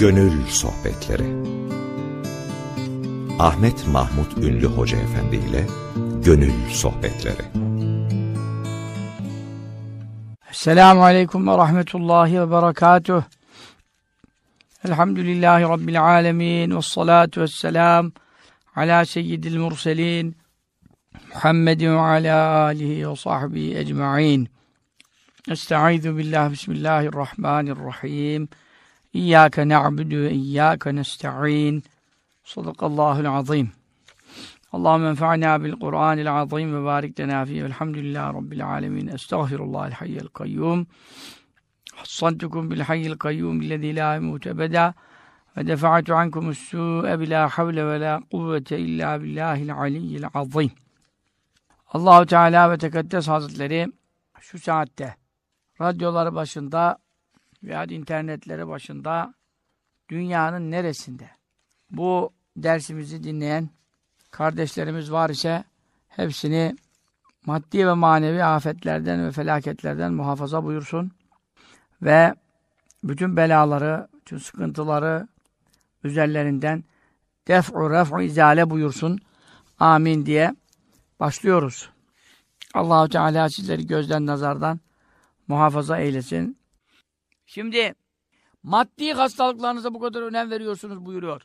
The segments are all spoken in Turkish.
Gönül Sohbetleri. Ahmet Mahmut Ünlü Hoca Efendi ile Gönül Sohbetleri. Esselamu Aleyküm ve Rahmetullahi ve Berekatuh. Elhamdülillahi Rabbil Alemin. Ve salatu ve selam ala seyyidil murselin Muhammedin ve ala alihi ve sahbihi ecma'in. Estaizu billah bismillahirrahmanirrahim İyyâke na'budu ve iyyâke nesta'in Sadakallahul azim Allahümme enfa'na bil Kur'anil azim ve barik lena fihi velhamdülillahi rabbil alemin. Estağfirullahal hayyel kayyum. Hassantukum bil hayyel kayyum illezî lâ emûte ebeda ve defa'tu ankumus sû'e bilâ havle ve lâ kuvvete illâ billâhil aliyyil azim. Allahu Teala ve Tekaddes Hazretleri şu saatte radyoları başında veya internetleri başında dünyanın neresinde bu dersimizi dinleyen kardeşlerimiz var ise hepsini maddi ve manevi afetlerden ve felaketlerden muhafaza buyursun. Ve bütün belaları, bütün sıkıntıları üzerlerinden def'u ref'u izale buyursun. Amin diye başlıyoruz. Allahu Teala sizleri gözden nazardan muhafaza eylesin. Şimdi maddi hastalıklarınıza bu kadar önem veriyorsunuz buyuruyor.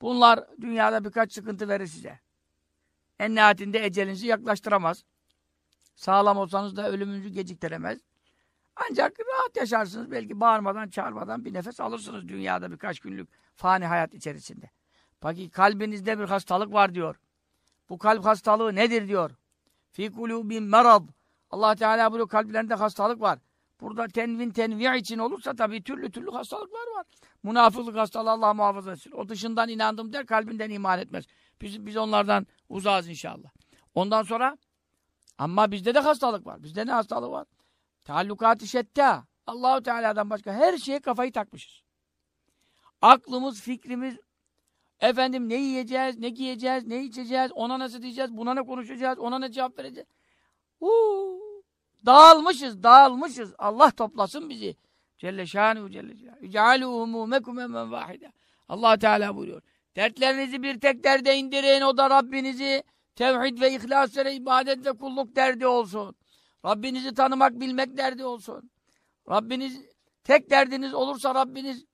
Bunlar dünyada birkaç sıkıntı verir size. En nihayetinde ecelinizi yaklaştıramaz. Sağlam olsanız da ölümünüzü geciktiremez. Ancak rahat yaşarsınız. Belki bağırmadan, çağırmadan bir nefes alırsınız dünyada birkaç günlük fani hayat içerisinde. Peki kalbinizde bir hastalık var diyor. Bu kalp hastalığı nedir diyor. Fi kulubin merad. Allah Teala buyuruyor kalplerinde hastalık var. Burada tenvin tenvi için olursa tabii türlü türlü hastalıklar var. Münafıklık hastalığı Allah muhafaza etsin. O dışından inandım der, kalbinden iman etmez. Biz, biz onlardan uzağız inşallah. Ondan sonra ama bizde de hastalık var. Bizde ne hastalığı var? Teallukat-ı şetta. Allahu Teala'dan başka her şeye kafayı takmışız. Aklımız, fikrimiz, efendim ne yiyeceğiz, ne giyeceğiz, ne içeceğiz, ona nasıl diyeceğiz, buna ne konuşacağız, ona ne cevap vereceğiz. Uuu. Dağılmışız, dağılmışız. Allah toplasın bizi. Celle şanuhu celle. İcealû humûmekum emmen vâhide. Allah Teala buyuruyor. Dertlerinizi bir tek derde indirin. O da Rabbinizi tevhid ve ihlas üzere ibadet ve kulluk derdi olsun. Rabbinizi tanımak, bilmek derdi olsun. Rabbiniz, tek derdiniz olursa Rabbiniz,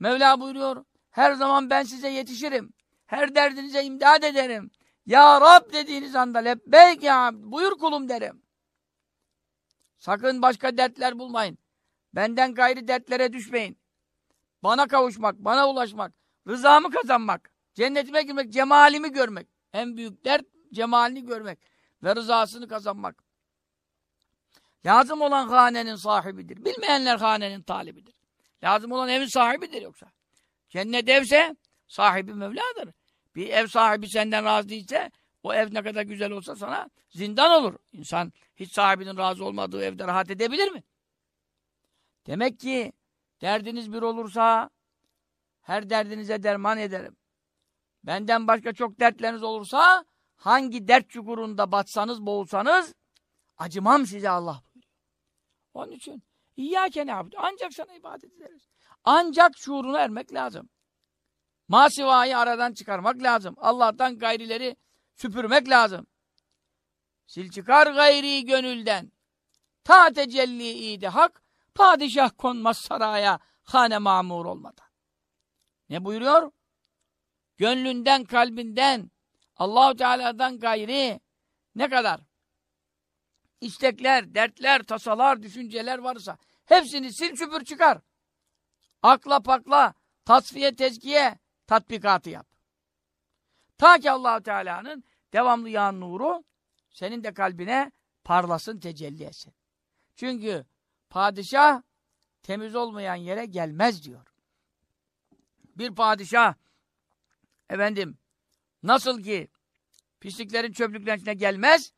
Mevla buyuruyor, her zaman ben size yetişirim. Her derdinize imdad ederim. Ya Rab dediğiniz anda lebbeyk ya buyur kulum derim. Sakın başka dertler bulmayın. Benden gayri dertlere düşmeyin. Bana kavuşmak, bana ulaşmak, rızamı kazanmak, cennetime girmek, cemalimi görmek. En büyük dert cemalini görmek ve rızasını kazanmak. Lazım olan hanenin sahibidir. Bilmeyenler hanenin talibidir. Lazım olan evin sahibidir yoksa. Cennet evse sahibi Mevla'dır. Bir ev sahibi senden razı değilse o ev ne kadar güzel olsa sana zindan olur. İnsan hiç sahibinin razı olmadığı evde rahat edebilir mi? Demek ki derdiniz bir olursa her derdinize derman ederim. Benden başka çok dertleriniz olursa hangi dert çukurunda batsanız, boğulsanız acımam size Allah. Onun için İyyâke nâbudu. Ancak sana ibadet ederiz. Ancak şuuruna ermek lazım. Masivayı aradan çıkarmak lazım. Allah'tan gayrileri süpürmek lazım. Sil çıkar gayri gönülden. Ta tecelli iyide hak, padişah konmaz saraya, hane mamur olmadan. Ne buyuruyor? Gönlünden, kalbinden, Allahu Teala'dan gayri ne kadar? istekler, dertler, tasalar, düşünceler varsa hepsini sil süpür çıkar. Akla pakla, tasfiye, tezkiye, tatbikatı yap. Ta ki Allahu Teala'nın devamlı yağan nuru senin de kalbine parlasın, tecelli etsin. Çünkü padişah temiz olmayan yere gelmez diyor. Bir padişah efendim nasıl ki pisliklerin çöplüklerin içine gelmez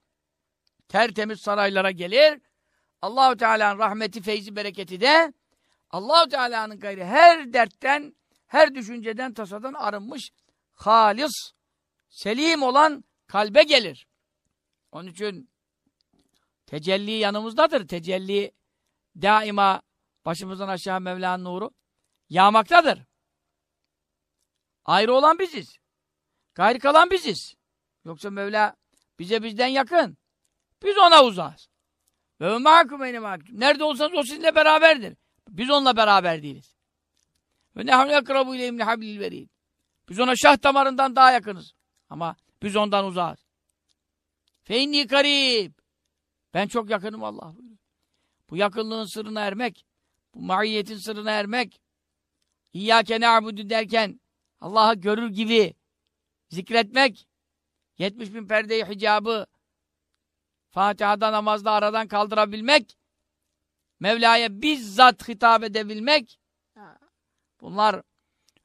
tertemiz saraylara gelir. Allahu Teala'nın rahmeti, feyzi, bereketi de Allahu Teala'nın gayri her dertten, her düşünceden, tasadan arınmış, halis, selim olan kalbe gelir. Onun için tecelli yanımızdadır. Tecelli daima başımızdan aşağı Mevla'nın nuru yağmaktadır. Ayrı olan biziz. Gayrı kalan biziz. Yoksa Mevla bize bizden yakın. Biz ona uzağız. Ve ma'akum eyne ma'akum. Nerede olsanız o sizinle beraberdir. Biz onunla beraber değiliz. Ve nehnu ekrabu ileyhim lihablil verid. Biz ona şah damarından daha yakınız. Ama biz ondan uzağız. Fe inni karib. Ben çok yakınım Allah buyuruyor. Bu yakınlığın sırrına ermek, bu maiyetin sırrına ermek, İyyâke na'budu derken Allah'ı görür gibi zikretmek, 70 bin perdeyi hicabı Fatiha'da namazda aradan kaldırabilmek, Mevla'ya bizzat hitap edebilmek, bunlar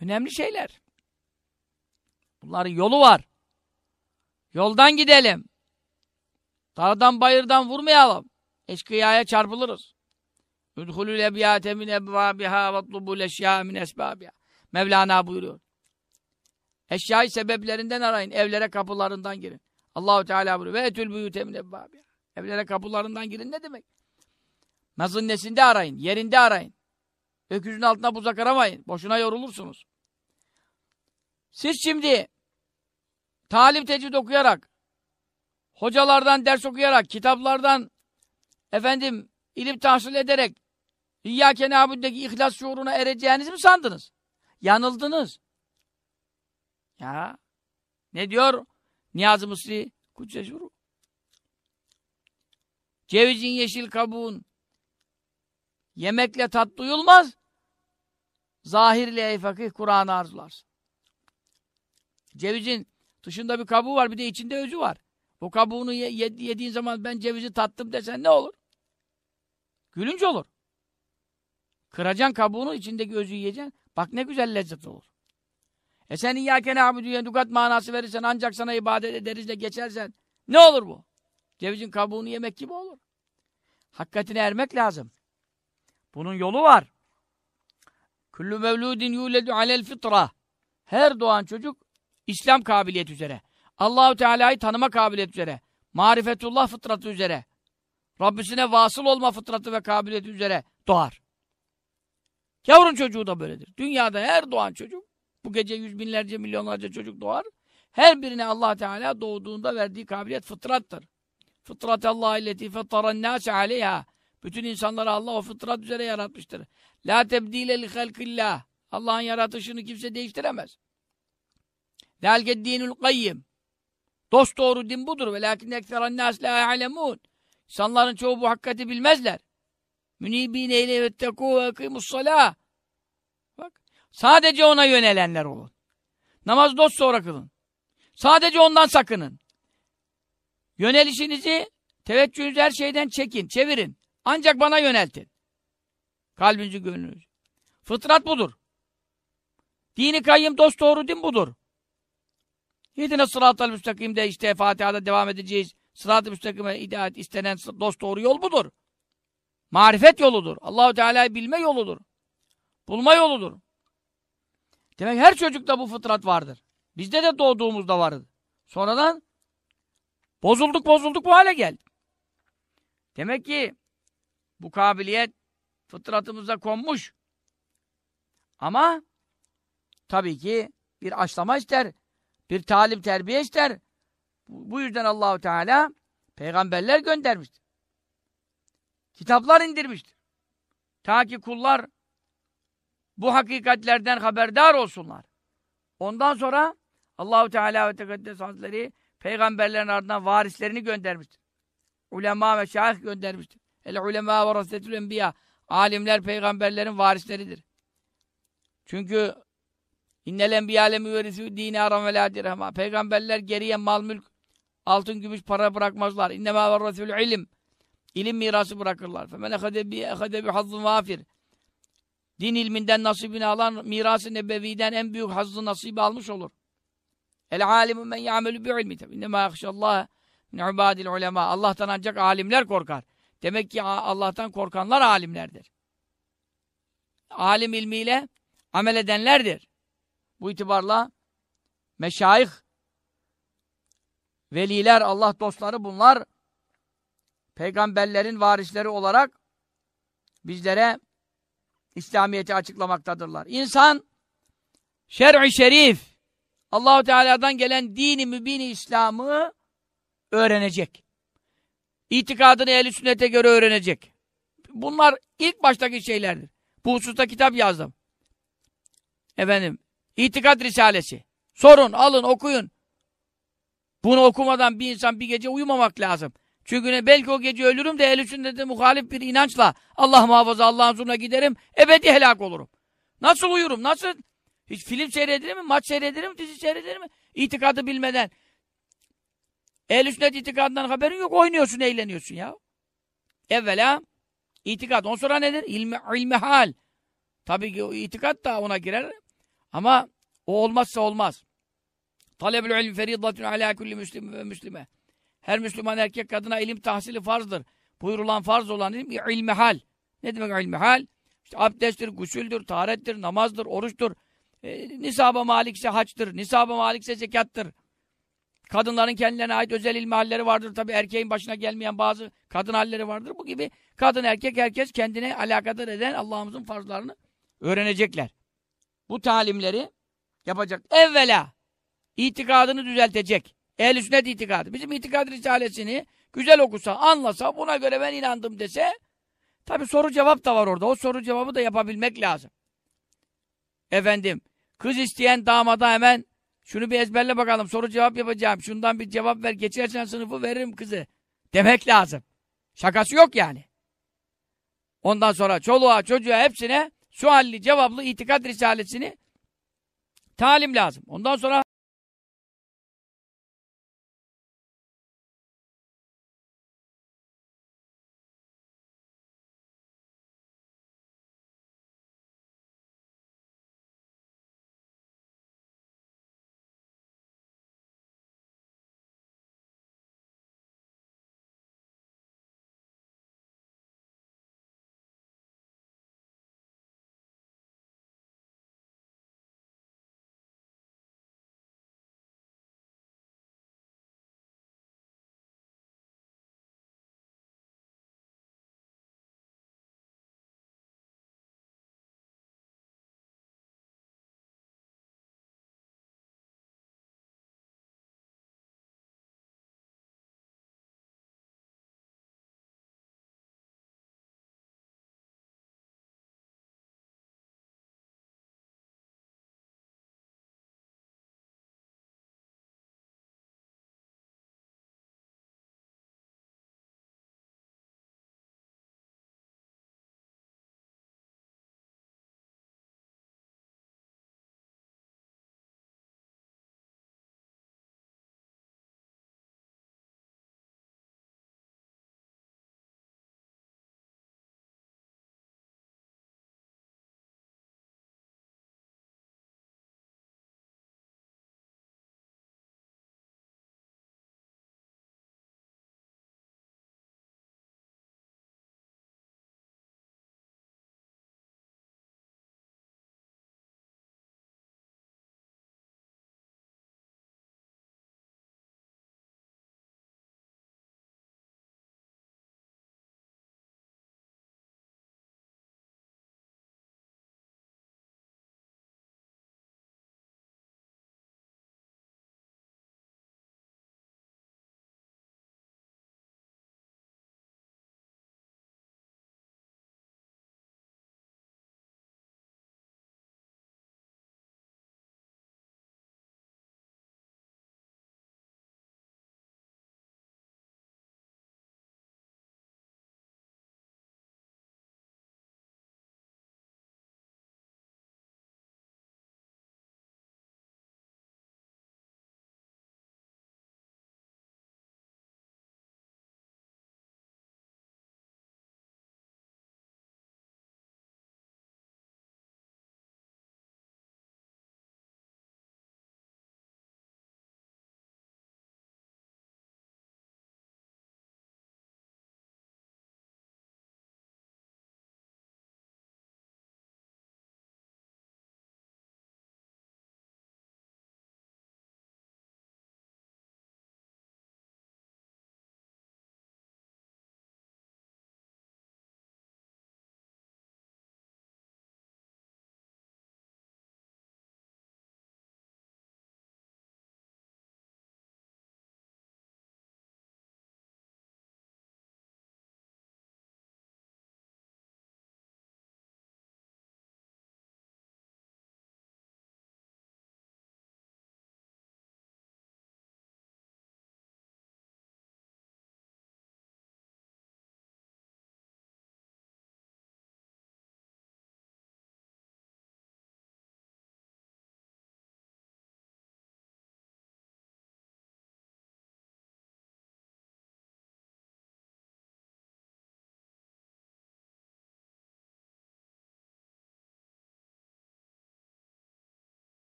önemli şeyler. Bunların yolu var. Yoldan gidelim. Dağdan bayırdan vurmayalım. Eşkıyaya çarpılırız. Udhulul ebiyate min ebvabiha ve tlubul eşya min esbabiha. Mevlana buyuruyor. Eşyayı sebeplerinden arayın. Evlere kapılarından girin. Allahu Teala buyuruyor. Ve etül buyute min ebvabiha. Evlere kapılarından girin ne demek? Nazınnesinde arayın. Yerinde arayın. Öküzün altına buzak aramayın. Boşuna yorulursunuz. Siz şimdi talim tecvid okuyarak, hocalardan ders okuyarak, kitaplardan efendim ilim tahsil ederek İyyâke nâbuddeki ihlas şuuruna ereceğinizi mi sandınız? Yanıldınız. Ya ne diyor Niyazi Mısri? Kudüs'e. Cevizin yeşil kabuğun yemekle tat duyulmaz. Zahirle ey fakih Kur'an'ı arzularsın. Cevizin dışında bir kabuğu var bir de içinde özü var. O kabuğunu ye yediğin zaman ben cevizi tattım desen ne olur? Gülünç olur. Kıracaksın kabuğunu, içindeki özü yiyeceksin. Bak ne güzel lezzet olur. E sen İyyâke nâbudüye dukat manası verirsen, ancak sana ibadet ederiz de geçersen, ne olur bu? Cevizin kabuğunu yemek gibi olur. Hakikatine ermek lazım. Bunun yolu var. Kullu mevludin yuledu alel fitra. Her doğan çocuk İslam kabiliyet üzere. Allahu Teala'yı tanıma kabiliyet üzere. Marifetullah fıtratı üzere. Rabbisine vasıl olma fıtratı ve kabiliyeti üzere doğar. Yavrun çocuğu da böyledir. Dünyada her doğan çocuk, bu gece yüz binlerce, milyonlarca çocuk doğar. Her birine allah Teala doğduğunda verdiği kabiliyet fıtrattır. Fıtrat Allah illeti fettaran nâse aleyha. Bütün insanları Allah o fıtrat üzere yaratmıştır. La tebdile li halkillah. Allah'ın yaratışını kimse değiştiremez. Zelke dinul kayyim. Dost doğru din budur. Ve lakin ekseran nas la ya'lemun. İnsanların çoğu bu hakikati bilmezler. Münibine ile vettekû ve ekîmussalâh. Bak. Sadece ona yönelenler olun. Namaz dost sonra kılın. Sadece ondan sakının. Yönelişinizi, teveccühünüzü her şeyden çekin, çevirin. Ancak bana yöneltin. Kalbinizi, gönlünüzü. Fıtrat budur. Dini kayyım dost doğru din budur. Yedine sıratal müstakimde işte Fatiha'da devam edeceğiz. Sırat-ı müstakime itaat istenen dost doğru yol budur. Marifet yoludur. Allahu Teala'yı bilme yoludur. Bulma yoludur. Demek her çocukta bu fıtrat vardır. Bizde de doğduğumuzda vardı. Sonradan bozulduk bozulduk bu hale geldi. Demek ki bu kabiliyet fıtratımıza konmuş. Ama tabii ki bir aşlama ister, bir talim terbiye ister. Bu yüzden Allahu Teala peygamberler göndermiştir. Kitaplar indirmiştir. Ta ki kullar bu hakikatlerden haberdar olsunlar. Ondan sonra Allahu Teala ve Tekaddes Hazretleri peygamberlerin ardından varislerini göndermiştir. Ulema ve şahih göndermiştir. El ulema ve rasetül enbiya. Alimler peygamberlerin varisleridir. Çünkü innel enbiya le müverisü dinaran ve la dirhema. Peygamberler geriye mal mülk, altın gümüş para bırakmazlar. İnnemâ ve rasetül ilim. İlim mirası bırakırlar. Femen ehade bi hazzın vafir. Din ilminden nasibini alan mirası nebeviden en büyük hazzı nasibi almış olur. El alimu men ya'melu bi ilmi. İnnemâ yakşallâhe min ibadil ulema. Allah'tan ancak alimler korkar. Demek ki Allah'tan korkanlar alimlerdir. Alim ilmiyle amel edenlerdir. Bu itibarla meşayih, veliler, Allah dostları bunlar peygamberlerin varisleri olarak bizlere İslamiyet'i açıklamaktadırlar. İnsan şer'i şerif Allahu Teala'dan gelen dini mübini İslam'ı öğrenecek. İtikadını ehl sünnete göre öğrenecek. Bunlar ilk baştaki şeylerdir. Bu hususta kitap yazdım. Efendim, İtikad Risalesi. Sorun, alın, okuyun. Bunu okumadan bir insan bir gece uyumamak lazım. Çünkü ne, belki o gece ölürüm de ehl sünnete muhalif bir inançla Allah muhafaza Allah'ın huzuruna giderim, ebedi helak olurum. Nasıl uyurum, nasıl? Hiç film seyredilir mi, maç seyredilir mi, dizi seyredilir mi? İtikadı bilmeden. Ehl-i sünnet itikadından haberin yok, oynuyorsun, eğleniyorsun ya. Evvela itikad. Ondan sonra nedir? İlmi, ilmi hal. Tabii ki o itikat da ona girer. Ama o olmazsa olmaz. Talebül ilmi feridatun ala kulli müslim ve müslime. Her Müslüman erkek kadına ilim tahsili farzdır. Buyurulan farz olan ilim ilmi hal. Ne demek ilmi hal? İşte abdesttir, gusüldür, taharettir, namazdır, oruçtur. E, nisaba malikse haçtır, nisaba malikse zekattır. Kadınların kendilerine ait özel ilmi halleri vardır. Tabi erkeğin başına gelmeyen bazı kadın halleri vardır. Bu gibi kadın erkek herkes kendine alakadar eden Allah'ımızın farzlarını öğrenecekler. Bu talimleri yapacak. Evvela itikadını düzeltecek. Ehl-i sünnet itikadı. Bizim itikad risalesini güzel okusa, anlasa, buna göre ben inandım dese tabi soru cevap da var orada. O soru cevabı da yapabilmek lazım. Efendim, kız isteyen damada hemen şunu bir ezberle bakalım, soru cevap yapacağım. Şundan bir cevap ver, geçersen sınıfı veririm kızı. Demek lazım. Şakası yok yani. Ondan sonra çoluğa, çocuğa hepsine sualli, cevaplı itikad risalesini talim lazım. Ondan sonra